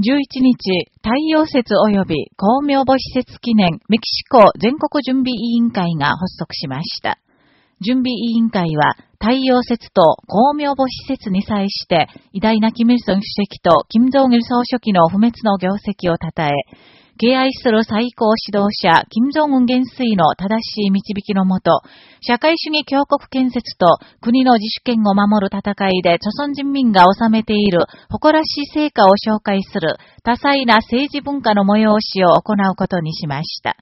11日、太陽節及び公明母施設記念メキシコ全国準備委員会が発足しました。準備委員会は、太陽節と公明母施設に際して、偉大なキム・イルソン主席とキム・ジョン・総書記の不滅の業績を称え、敬愛する最高指導者、金正恩元帥の正しい導きのもと、社会主義強国建設と国の自主権を守る戦いで、著村人民が収めている誇らしい成果を紹介する多彩な政治文化の催しを行うことにしました。